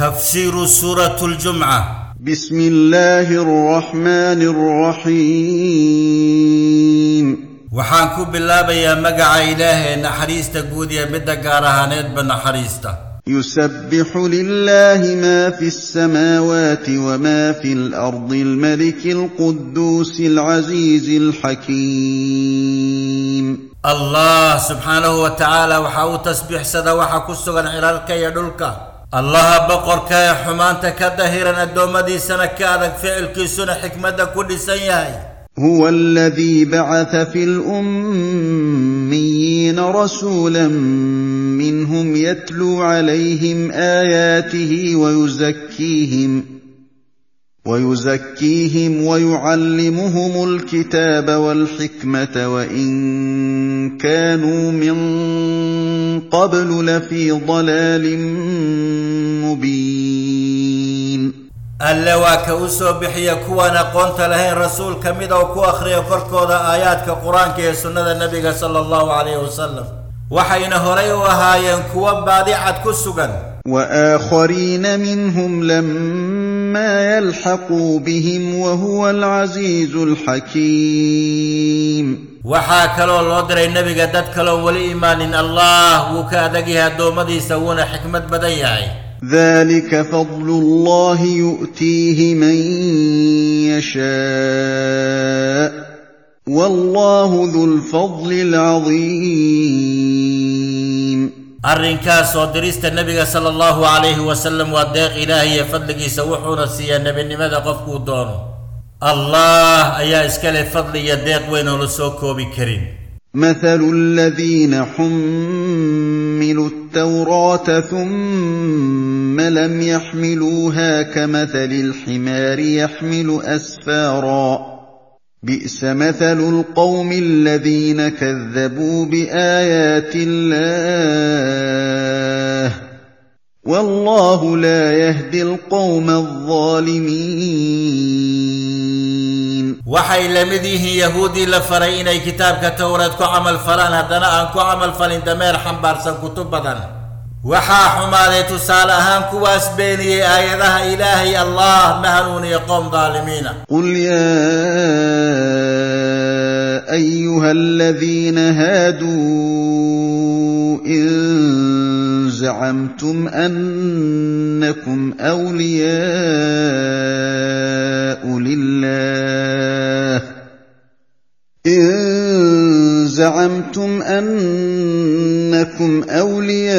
تفسير سورة الجمعة. بسم الله الرحمن الرحيم. وحاكو بالله يا مقع إله نحريست قود يا بدا قارها نيت يسبح لله ما في السماوات وما في الأرض الملك القدوس العزيز الحكيم. الله سبحانه وتعالى وحاو تسبح سدا وحاكو سغن علالك يا الله بقر كاي حمان تكدهيرا الدوم دي سنة كادك فعل كيسون حكمة كل سنة هو الذي بعث في الأميين رسولا منهم يتلو عليهم آياته ويزكيهم. ويزكيهم ويعلمهم الكتاب والحكمة وإن كانوا من قبل لفي ضلال مبين. اللواء كأسو بحي كوانا قونت لهين الرسول كميدا وكو أخرية فرقو ذا آيات كقرآن كي سنة النبي صلى الله عليه وسلم. وحين هريوا هاين كوان بادعة كسوغن. وآخرين منهم لم ما يلحق بهم وهو العزيز الحكيم وحا كلو الودر النبي قدت كلو والإيمان إن الله وكادقها دومدي سوون حكمة بدياي ذلك فضل الله يؤتيه من يشاء والله ذو الفضل العظيم arrinkaas oo dirista nebiga sala allahu calayhi wasalam waa deeq ilaahay iyo fadligiisa wuxuuna siiyaa nebinimada qofkuu doono allah ayaa iska leh fadli iyo deeq weyn oo la soo koobi karin مثل الذين حملوا التوراة ثم لم يحملوها كمثل الحمار يحمل أسفارا بئس مثل القوم الذين كذبوا بآيات الله والله لا يهدي القوم الظالمين. وحي لمديه يهودي لفرعين كتاب كتورتك عمل فلان هدنا أنك عمل فلان دمير حنبار سنكتب بدنه waxaa xumaaday tusaale ahaan kuwaas beeniyey aayadaha ilaahay allah ma hanuuniya qoom daalimiina قل يا ايها الذين هادوا ان زعمتم انكم اولياء لله إن زعمتم جعلناكم أولياء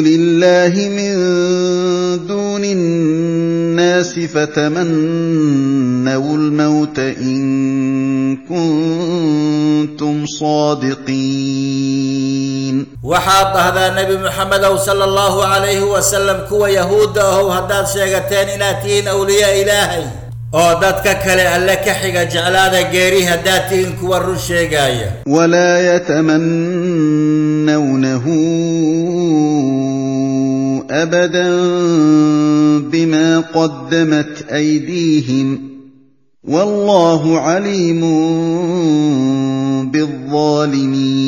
لله من دون الناس فتمنوا الموت إن كنتم صادقين وحاط هذا النبي محمد صلى الله عليه وسلم كوى يهود وهو هداد شيغتين إلى أولياء إلهي oo dadka kale alle ka xiga jeclaada geeri haddaad tihiin kuwa run sheegaaya ولا يتمنونه أبدا بما قدمت أيديهم والله عليم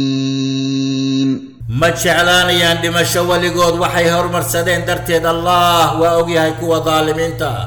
بالظالمين ma jeclaanayaan dhimasho weligood waxay hormarsadeen darteed allah waa ogyahay kuwa daalimiinta ah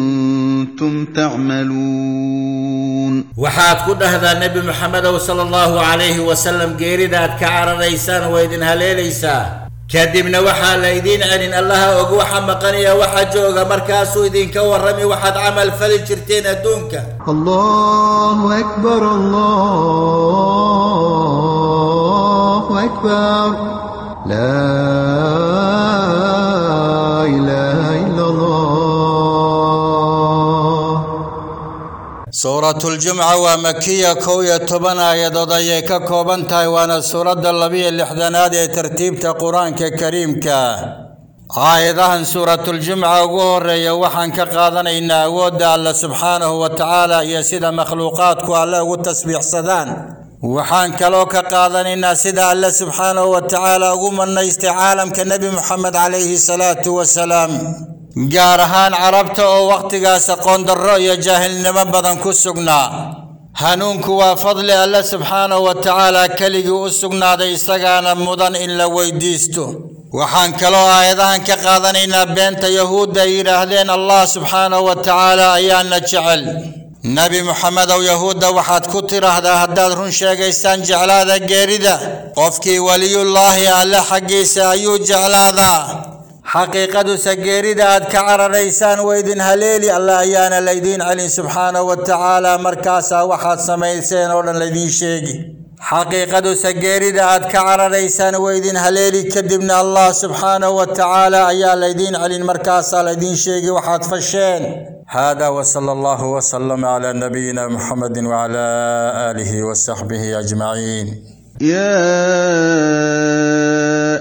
كنتم تعملون. وحاد كده هذا النبي محمد صلى الله عليه وسلم قيردات كعر ريسان ويدنها ليسا كدبنا وحاد ليدين أن الله أقوى حمقني وحاد جوغ مركاس ويدين كور رمي وحاد عمل فلجرتين الدونك الله أكبر الله أكبر. لا سورة الجمعة ومكية كوية تبنى يدضيك كوبان تايوان سورة اللبية اللي حدنا دي ترتيب تقران كريم كا. آيذا سورة الجمعة وغور يوحن كقاذن إنا ودى الله سبحانه وتعالى يسيد مخلوقات كوالا وتسبيح صدان. وحان كلوك قاذن إنا سيد الله سبحانه وتعالى وغمنا استعالم كنبي محمد عليه الصلاة والسلام. Gaar ahaan carabta oo wakhtigaas aqoon darro iyo jaahilnimo badan ku sugnaa hanuunku waa fadli alle subxaanahu wa tacaala keligii u sugnaaday isagaana mudan in la weydiisto waxaan kaloo aayadahan ka qaadanaynaa beenta yahuudda ay yidhaahdeen allah subxaanahu wa tacaala ayaana jecel nebi moxamedow yahuudda waxaad ku tidhaahdaa haddaad run sheegaysaan jeclaada geerida qofkii weliyullaahi alle xaggiisa ayuu jeclaadaa حقيقة سجيري داد كعر ريسان ويدن هليلي الله يانا ليدين علي سبحانه وتعالى مركاسا وحاد سميسين ولن ليدين شيقي حقيقة سجيري داد كعر ريسان ويدن هليلي كدبنا الله سبحانه وتعالى أيا ليدين علي مركاسا ليدين شيقي وحاد فشين. هذا وصلى الله وسلم على نبينا محمد وعلى آله وصحبه أجمعين. يا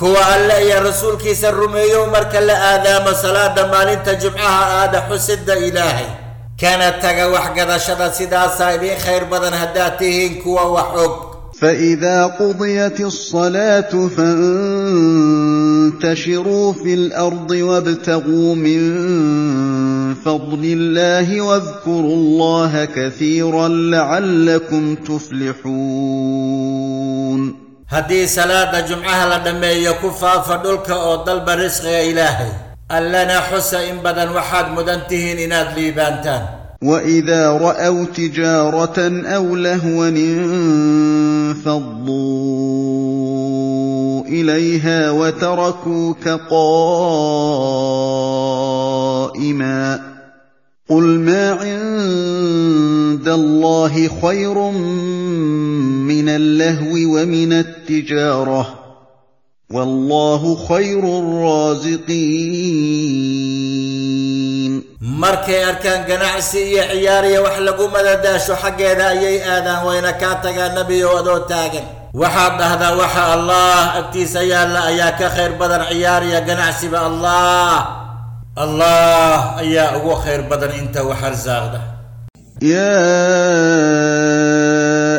كوا الله يا رسول كيس الروميو يوم الله آدم صلاة دمال انت جمعها آذا حسد إلهي. كانت تقى وحقا شدا سيدا سايبين خير بدن هداتهين كوا وحب فإذا قضيت الصلاة فانتشروا في الأرض وابتغوا من فضل الله واذكروا الله كثيرا لعلكم تفلحون. Haddii salaada jumcaha la dhammeeyo ku faafa dhulka oo dalba risqiga ilaahay allana xusa in badan waxaad mudan tihiin inaad liibaantaan واذا راوا تجاره أو لهوا انفضوا اليها وتركوك قائما قل ما عند الله خير من اللهو ومن التجارة. والله خير الرازقين. مرك أركان قناعسي عياري وحلقو مدداشو حق إذا أي آذان وإن كاتقى النبي ودو تاقن وحاد هذا وحى الله أبتي سيالا أياك خير بدر عيار يا جناسي الله الله أياه وخير بدر انت وحرزاغ يا.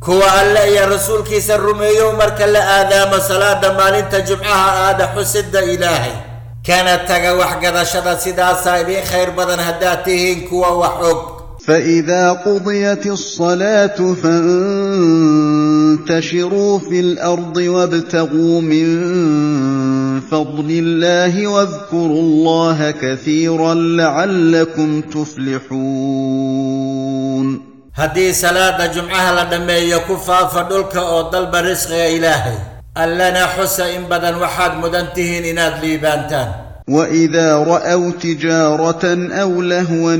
Kuwa alle iyo rasuulkiisa rumeeyow marka la aadaamo salaada maalinta jumcaha aada xusidda ilaahay kana taga waxgadashada sidaasaa idiin khayr badan haddaad tihiin kuwa wax og فاذا قضيت الصلاه فانتشروا في الأرض وابتغوا من فضل الله واذكروا الله كثيرا لعلكم تفلحون haddii salaada jumcaha la dhammeeyo ku faafa dhulka oo dalba risqiga ilaahay allana xusa in badan waxaad mudan tihiin inaad liibaantaan واذا راوا تجاره أو لهوا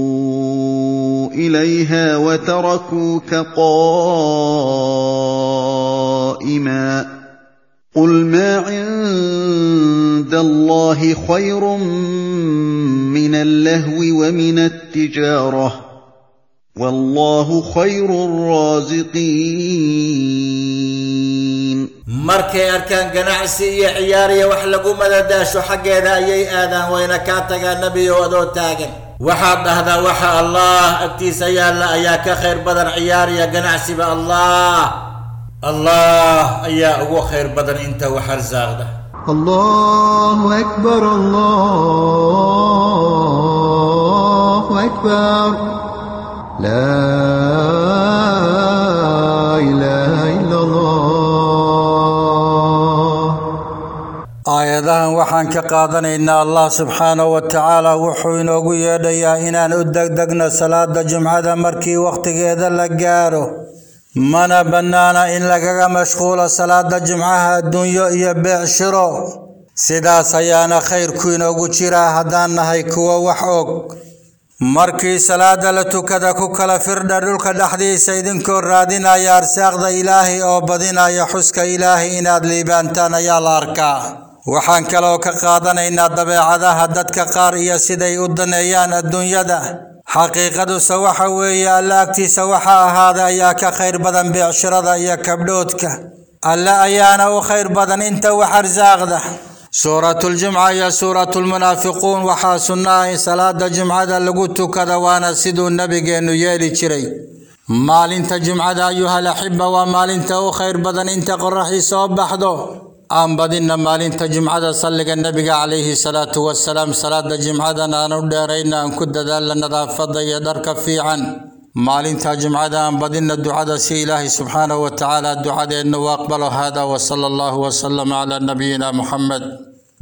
انفضوا اليها وتركوك قائما قل ما عند الله خير من اللهو ومن التجاره والله خير الرازقين مرك اركان قناعسي يا عياري وحلا قوم داشو حق هذا يا اذان وين كاتك النبي ودو تاجر وحد هذا وحى الله اكتي سيال لا اياك خير بدر عيار يا قناعسي الله allah ayaa ugu khayr badan inta wax arsaaqda allahu akbar allahu akbar. Aayadahan waxaan ka qaadanaynaa allah subxaanahu watacaala wuxuu inoogu yeedhayaa inaan u degdegno salaada jumcada markii wakhtigeeda la gaaro. Mana bannaana in lagaga mashquulo salaada jumcaha adduunyo iyo beecshiro sidaas ayaana khayrku inoogu jiraa haddaan nahay kuwo wax og markii salaada la tukada ku kala firdha dhulka dhexdiisa idinkoo raadinaya arsaaqda ilaahay oo badinaya xuska ilaahay inaad liibaantaan ayaa la arkaa waxaan kaloo ka qaadanaynaa dabeecadaha dadka qaar iyo siday u daneeyaan adduunyada حقيقة سوحا ويا لاكتي سوحا هذا يا كخير بدن بعشرده يا كبلودك ألا أيانا وخير بدن أنت وحرزاق ده سورة الجمعة يا سورة المنافقون وحاسنا صلاة الجمعه لقد كذا وأنا سيد النبي انه يلي جري مال انت جمعة أيها الأحبة ومال انت وخير بدن انت قرحي صوب بحده aan badinna maalinta jimcada salliga nebiga calayhi salaatu wasalaam salaada jimcadan aan u dheerayna aan ku dadaalna nadaafadda iyo dharka fiican maalinta jimcada aan badinna ducada si ilaahay subxaanahu wa tacaala ducadeenna u aqbalo hada wa sala allahu wasalama calaa nabiyina muxamed